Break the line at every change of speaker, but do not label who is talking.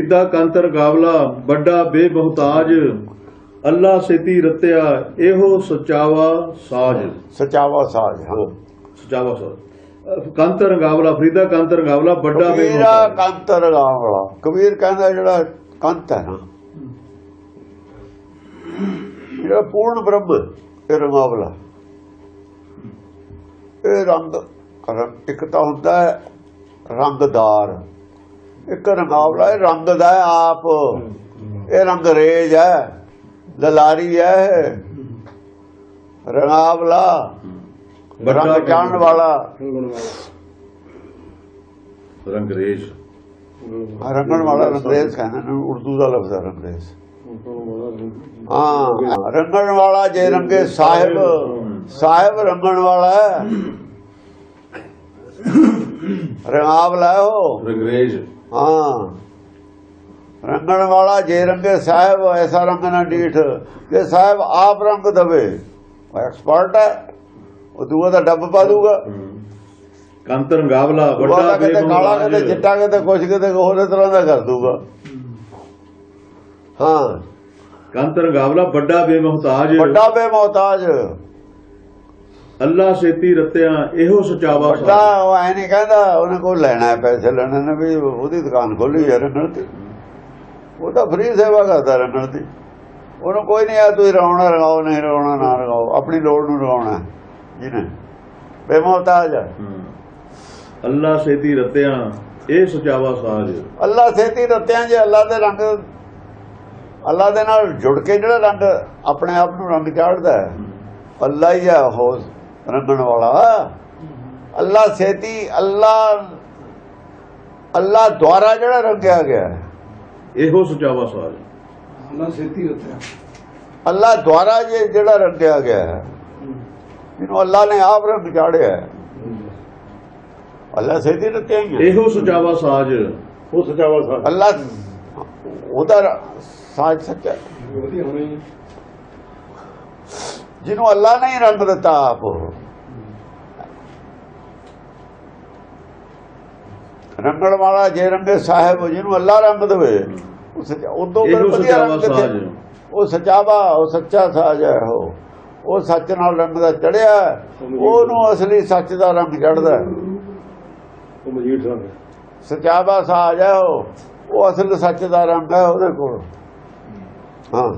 ਸਿੱਧਾ ਕੰਤਰ ਗਾਵਲਾ ਵੱਡਾ ਬੇਮਹਤਾਜ ਅੱਲਾ ਸੇਤੀ ਰਤਿਆ ਇਹੋ ਸਚਾਵਾ ਸਾਜ।
ਸਚਾਵਾ ਸਾਜ ਹਾਂ।
ਸਚਾਵਾ ਸਾਜ। ਕੰਤਰ ਗਾਵਲਾ ਫਰੀਦਾ ਕੰਤਰ ਗਾਵਲਾ ਵੱਡਾ
ਕਬੀਰਾ
ਬੇਮਹਤਾਜ।
ਕੰਤ ਰਗਾਵਲਾ ਕਬੀਰ ਕਹਿੰਦਾ ਜਿਹੜਾ ਕੰਤ ਹੈ ਨਾ ਜਿਹੜਾ ਪੂਰਨ ਬ੍ਰਹਮ ਇਹ ਰੰਗਾਵਲਾ ਇਹ ਰੰਗ ਰੰਗ- ਇੱਕ ਤਾਂ ਹੁੰਦਾ ਹੈ ਰੰਗਦਾਰ। ਇੱਕ ਰੰਗਾਵਲਾ ਇਹ ਰੰਗ ਦਾ ਆਪ। ਇਹ ਰੰਗ ਰੇਜ ਹੈ ਲਲਾਰੀ ਹੈ। ਰੰਗਾਵਲਾ ਰੰਗ ਜਾਣ ਵਾਲਾ।
ਰੰਗਰੇਜ
ਰੰਗਣ ਵਾਲਾ ਰੰਗਰੇਜ਼ ਕਹਿੰਦੇ ਨੇ ਉਰਦੂ ਦਾ ਲਫ਼ਜ਼ ਹੈ ਰੰਗਰੇਜ਼ ਹਾਂ ਰੰਗਣ ਵਾਲਾ ਜੇ ਰੰਗੇ ਸਾਹਿਬ ਸਾਹਿਬ ਰੰਗਣ ਵਾਲਾ ਰੰਗਾਵ ਲਾਓ
ਰੰਗਰੇਜ।
ਹਾਂ। ਰੰਗਣ ਵਾਲਾ ਜੇ ਰੰਗੇ ਸਾਹਿਬ ਐਸਾ ਰੰਗ ਨਾ ਡੀਠ ਕਿ ਸਾਹਿਬ ਆਪ ਰੰਗ ਦਵੇ ਐਕਸਪਰਟ ਹੈ। ਉਹ ਦੂਆ ਦਾ ਡੱਬ ਪਾ ਦੂਗਾ।
ਕੰਤਰ ਗਾਵਲਾ
ਉਹ
ਵੱਡਾ
ਕਿਤੇ ਕਾਲਾ ਕਿਤੇ
ਬੇਮਹਤਾਜ
ਚਿੱਟਾ ਕਿਤੇ ਕੁਛ ਕਿਤੇ ਹੋਰ ਤਰ੍ਹਾਂ ਦਾ ਕਰ ਦੂਗਾ। ਹਾਂ।
ਕੰਤਰ ਗਾਵਲਾ ਵੱਡਾ ਬੇਮਹਤਾਜ।
ਵੱਡਾ ਬੇਮੋਹਤਾਜ।
ਅੱਲਾ ਸੇਤੀ ਰਤਿਆ ਇਹੋ ਸਚਾਵਾ
ਵੱਡਾ ਉਹ ਐ ਨਹੀਂ ਕਹਿੰਦਾ ਉਹਨੇ ਕੋਈ ਲੈਣਾ ਹੈ ਪੈਸੇ ਲੈਣੇ ਨੇ ਵੀ ਉਹਦੀ ਦੁਕਾਨ ਖੋਲੀ ਹੈ ਰੰਗਣ ਦੀ। ਉਹ ਤਾਂ ਫ੍ਰੀ ਸੇਵਾ ਕਰਦਾ ਰੰਗਣ ਦੀ। ਉਹਨੂੰ ਕੋਈ ਨਹੀਂ ਆ ਤੁਸੀਂ ਰਵਾਉਣਾ ਰਗਾਓ ਨਹੀਂ ਰਵਾਉਣਾ ਨਾ ਰਗਾਓ ਆਪਣੀ ਲੋੜ ਨੂੰ ਰਗਾਉਣਾ ਜਿਹਨੇ। ਬੇਮੋਹਤਾਜ।
ਅੱਲਾ ਸੇਤੀ ਰਤਿਆ ਇਹ ਸਚਾਵਾ ਸਾਜ
ਅੱਲਾ ਸੇਤੀ ਰਤਿਆਂ ਜੇ ਅੱਲਾ ਦੇ ਰੰਗ ਅੱਲਾ ਦੇ ਨਾਲ ਜੁੜ ਕੇ ਜਿਹੜਾ ਰੰਗ ਆਪਣੇ ਆਪ ਨੂੰ ਰੰਗ ਚਾੜਦਾ ਹੈ ਅੱਲਾ ਹੀ ਹੈ ਉਹ ਰੰਗਣ ਵਾਲਾ। ਅੱਲਾ ਸੇਤੀ ਅੱਲਾ ਅੱਲਾ ਦੁਆਰਾ ਜਿਹੜਾ ਰੰਗਿਆ ਗਿਆ।
ਇਹੋ ਸਚਾਵਾ ਸਾਜ
ਅੱਲਾ ਛੇਤੀ ਰੱਖਿਆ
ਅੱਲਾ ਦੁਆਰਾ ਜੇ ਜਿਹੜਾ ਰੰਗਿਆ ਗਿਆ ਹੈ ਜਿਹਨੂੰ ਅੱਲਾ ਨੇ ਆਪ ਰੰਗ ਚਾੜਿਆ। ਹੈ ਅੱਲਾ ਸੇਤੀ ਰਤਿਆਂ
ਇਹੋ ਸਚਾਵਾ ਸਾਜ।
ਉਹ ਸਚਾਵਾ ਸਾਹਿਬ
ਅੱਲਾ ਉਹਦਾ ਸਾਜ ਸੱਚਾ। ਹੈ।
ਵਧੀਆ ਹੋਣੀ
ਜਿਹਨੂੰ ਅੱਲਾ ਨੇ ਹੀ ਰੰਗ ਦਿੱਤਾ ਆਪ। ਰੰਗਣ ਵਾਲਾ ਜੇ ਰੰਗੇ ਸਾਹਿਬ ਜਿਹਨੂੰ ਅੱਲਾ ਰੰਗ ਦੇਵੇ ਉਹ ਸੱਚਾ ਉਦੋਂ
ਇਹੋ
ਵਧੀਆ ਰੰਗ?
ਸਾਜ।
ਉਹ ਸਚਾਵਾ ਉਹ ਸੱਚਾ ਸਾਜ ਹੈ ਉਹ। ਉਹ ਸੱਚ ਨਾਲ ਰੰਗ ਦਾ ਚੜਿਆ ਉਹਨੂੰ ਅਸਲੀ ਸੱਚ ਦਾ ਰੰਗ ਚੜਦਾ
ਉਹ ਮਜੀਦ ਸਾਹਿਬ
ਸਚਾਵਾ ਸਾਜ ਹੈ ਉਹ। ਉਹ ਅਸਲ ਸੱਚ ਦਾ ਰੰਗ ਹੈ ਉਹਦੇ ਕੋਲ। ਹਾਂ।